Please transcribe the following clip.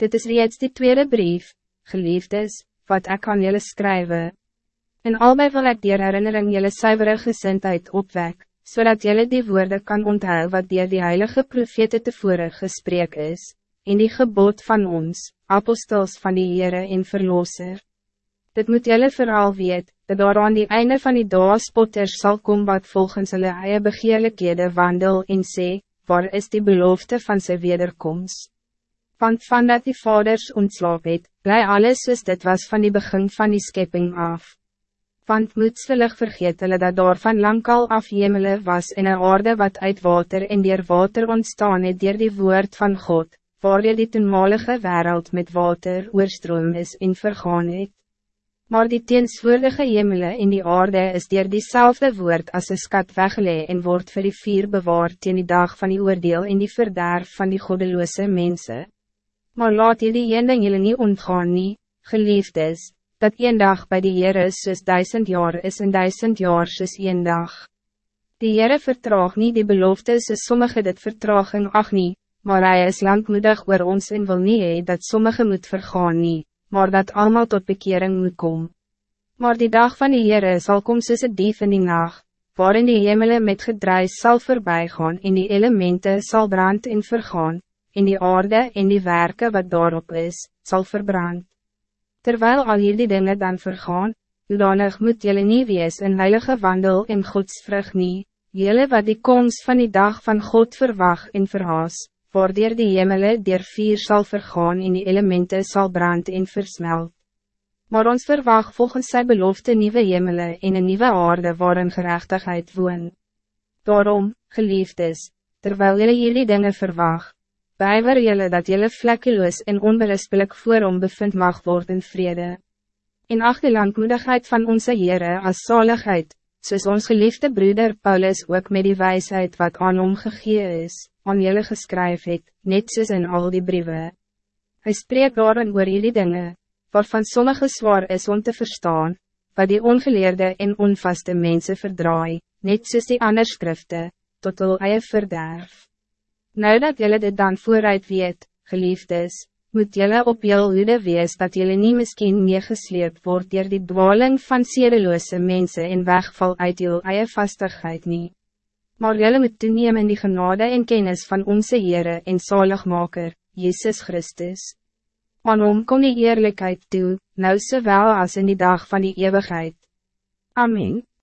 Dit is reeds die tweede brief, geliefdes, wat ik aan jullie schrijven. En albei wil ik dier herinnering jullie zuivere gezindheid opwek, zodat jullie die woorden kan onthouden wat dier die heilige profete tevoren gesprek is, in die gebod van ons, apostels van die Heere en Verlosser. Dit moet jullie vooral weet, dat daar aan die einde van die dag spotters sal kom wat volgens hulle eie begeerlikhede wandel en sê, waar is die belofte van zijn wederkomst? Want van dat die vaders ontslaap het, bly alles soos dit was van die begin van die schepping af. Want moedswillig vergeet hulle dat daar van lang al af jemele was in een aarde wat uit water en dier water ontstaan het dier die woord van God, waar die toenmalige wereld met water oorstroom is en vergaan het. Maar die teenswoordige jemele in die aarde is dier diezelfde woord als een skat weggelee en wordt vir die vier bewaard in die dag van die oordeel en die verderf van die goddeloze mensen. Maar laat jullie een ding jullie niet ontgaan nie, geliefdes, dat een dag bij de Heer is soos duisend jaar is en duisend jaar soos een dag. Die Heere vertraag niet die belofte soos sommige dit vertraag en ach nie, maar hij is langmoedig oor ons en wil nie hee dat sommige moet vergaan nie, maar dat allemaal tot bekering moet komen. Maar die dag van die Heere zal kom soos het dief in die nacht, waarin die hemelen met gedruis zal voorbijgaan en die elementen zal brand en vergaan, en die aarde en die werken wat daarop is, zal verbrand. Terwijl al jullie dingen dan vergaan, zodanig moet jullie niet wees in heilige wandel in Gods vrug nie, jullie wat die komst van die dag van God verwacht en verhaas, waardoor die hemele der vier zal vergaan en die elementen zal brand en versmelt. Maar ons verwacht volgens zijn belofte nieuwe hemele en een nieuwe aarde waarin gerechtigheid woon. Daarom, geliefdes, terwijl jullie jullie dingen verwacht, Bijwer jullie dat jullie vlekkeloos en onberispelijk voor om bevind mag worden in vrede. In acht de langmoedigheid van onze Heere als zaligheid, soos ons geliefde broeder Paulus ook met die wijsheid wat aan hom gegee is, aan jullie geskryf het, net soos in al die brieven. Hij spreekt daarin oor jullie dingen, waarvan sommige zwaar is om te verstaan, wat die ongeleerde en onvaste mensen verdraai, net soos die ander skrifte, tot hul eie verderf. Nou dat jullie dit dan vooruit weet, geliefdes, moet jullie op jul hoede wees dat jullie niet misschien meegesleept wordt door die dwaling van sedeloze mensen in wegval uit jul eie vastigheid niet. Maar jullie moet toeneem in die genade en kennis van onze Heere en zaligmaker, Jezus Christus. Aan hom kom die eerlijkheid toe, nou zowel als in die dag van die eeuwigheid. Amen.